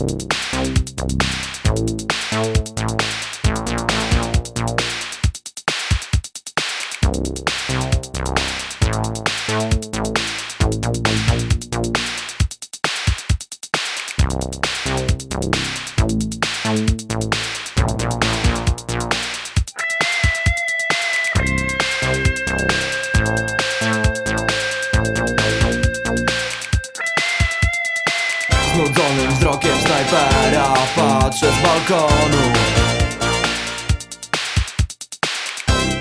you Znudzonym wzrokiem snajpera patrzę z balkonu.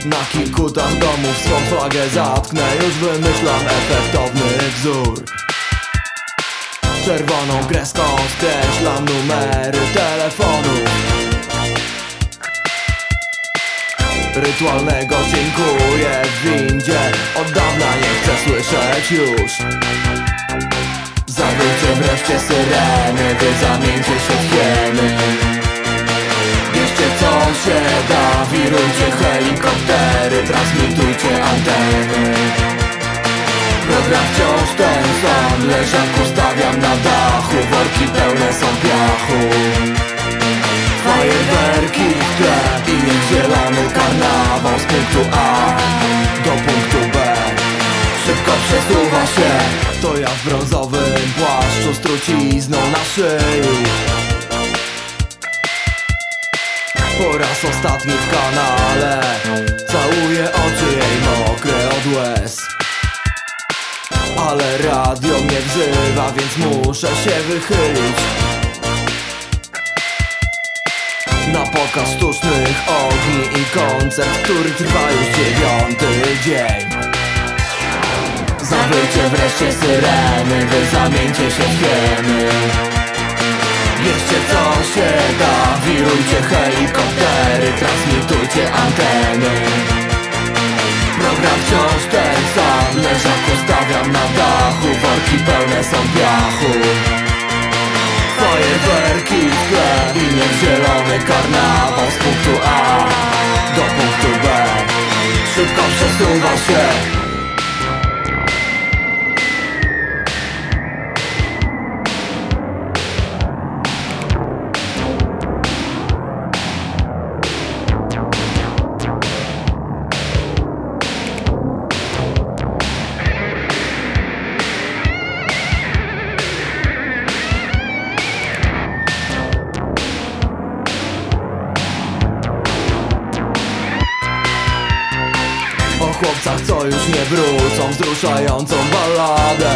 Na kilku tam domów swą flagę zatknę Już wymyślam efektowny wzór. Czerwoną kreską skreślam numery telefonów Rytualnego dziękuję w windzie Od dawna nie chcę słyszeć już Zawyjcie wreszcie syreny Wy zamieńcie się hieny Bierzcie co się da Wirujcie helikoptery Transmitujcie anteny. Program wciąż ten sam Leżaku stawiam na dachu Worki pełne są piachu. Fajerwerki brązowym płaszczu Z trucizną na szyi. Po raz ostatni w kanale Całuję oczy jej mokre od łez. Ale radio mnie wzywa Więc muszę się wychylić. Na pokaz sztucznych ogni i koncert, który trwa już dziewiąty dzień Zawyjcie wreszcie syreny, wy zamieńcie się w hieny Bierzcie co się da, wirujcie helikoptery, transmitujcie anteny. Program wciąż ten sam, leżaku stawiam na dachu, worki pełne są piachu. Fajerwerki w tle i niech zielony karnawał Chłopcach, co już nie wrócą Wzruszającą balladę.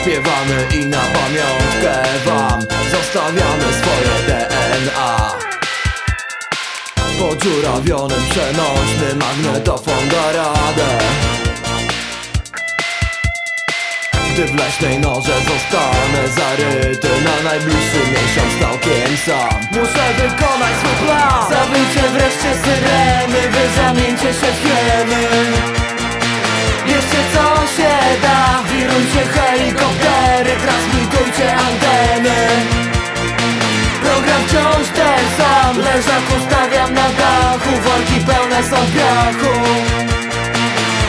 Śpiewamy i na pamiątkę wam Zostawiamy swoje DNA Podziurawionym przenośny magnetofon da radę. Gdy w leśnej norze zostanę zaryty Na najbliższy miesiąc całkiem sam. Muszę wykonać swój plan. Syreny, wy zamieńcie się w hieny Bierzcie co się da, wirujcie helikoptery, transmitujcie anteny. Program wciąż ten sam, leżaku stawiam na dachu, worki pełne są piachu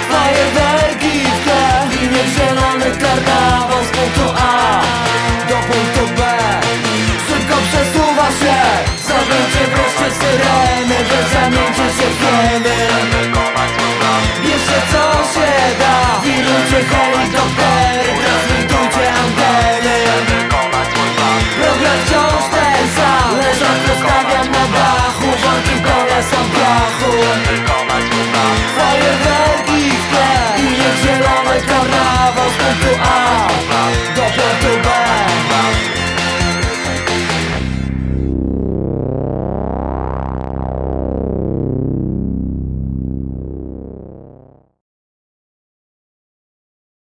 Fajerwerki w tle i niech zielony karnawał